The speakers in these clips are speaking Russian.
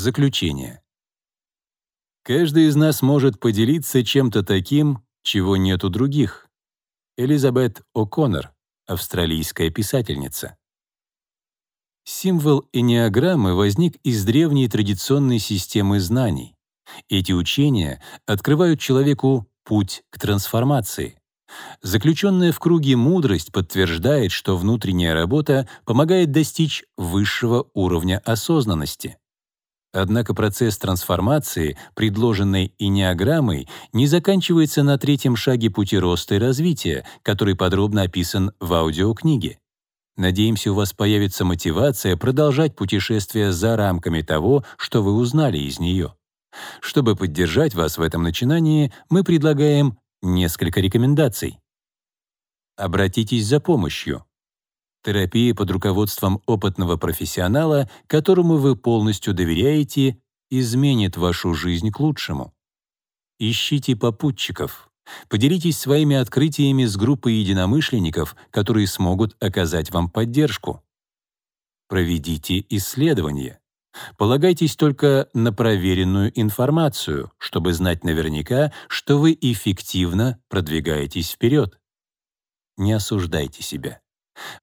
Заключение. Каждый из нас может поделиться чем-то таким, чего нет у других. Элизабет О'Коннор, австралийская писательница. Символ энеограммы возник из древней традиционной системы знаний. Эти учения открывают человеку путь к трансформации. Заключенная в круге мудрость подтверждает, что внутренняя работа помогает достичь высшего уровня осознанности. Однако процесс трансформации, предложенный инеограммой, не заканчивается на третьем шаге пути роста и развития, который подробно описан в аудиокниге. Надеемся, у вас появится мотивация продолжать путешествие за рамками того, что вы узнали из нее. Чтобы поддержать вас в этом начинании, мы предлагаем несколько рекомендаций. Обратитесь за помощью. Терапия под руководством опытного профессионала, которому вы полностью доверяете, изменит вашу жизнь к лучшему. Ищите попутчиков. Поделитесь своими открытиями с группой единомышленников, которые смогут оказать вам поддержку. Проведите исследование. Полагайтесь только на проверенную информацию, чтобы знать наверняка, что вы эффективно продвигаетесь вперед. Не осуждайте себя.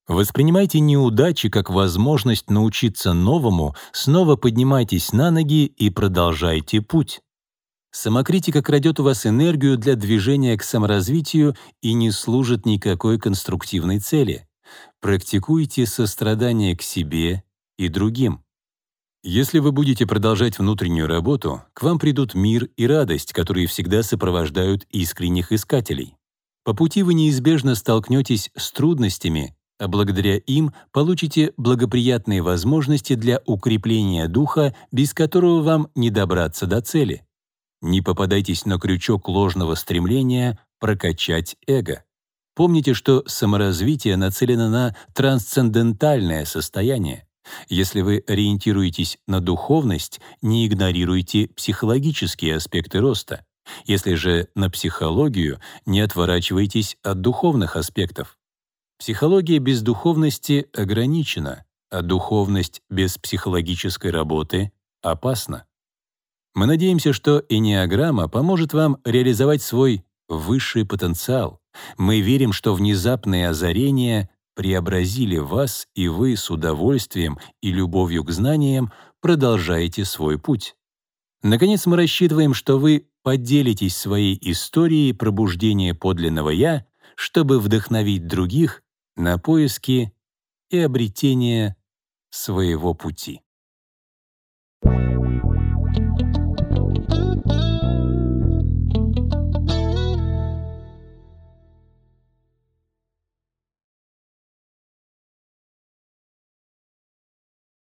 Воспринимайте неудачи как возможность научиться новому, снова поднимайтесь на ноги и продолжайте путь. Самокритика крадет у вас энергию для движения к саморазвитию и не служит никакой конструктивной цели. Практикуйте сострадание к себе и другим. Если вы будете продолжать внутреннюю работу, к вам придут мир и радость, которые всегда сопровождают искренних искателей. По пути вы неизбежно столкнетесь с трудностями, а благодаря им получите благоприятные возможности для укрепления духа, без которого вам не добраться до цели. Не попадайтесь на крючок ложного стремления прокачать эго. Помните, что саморазвитие нацелено на трансцендентальное состояние. Если вы ориентируетесь на духовность, не игнорируйте психологические аспекты роста. Если же на психологию, не отворачивайтесь от духовных аспектов. Психология без духовности ограничена, а духовность без психологической работы опасна. Мы надеемся, что Энеограмма поможет вам реализовать свой высший потенциал. Мы верим, что внезапные озарения преобразили вас, и вы с удовольствием и любовью к знаниям продолжаете свой путь. Наконец, мы рассчитываем, что вы поделитесь своей историей пробуждения подлинного «Я», чтобы вдохновить других на поиски и обретение своего пути.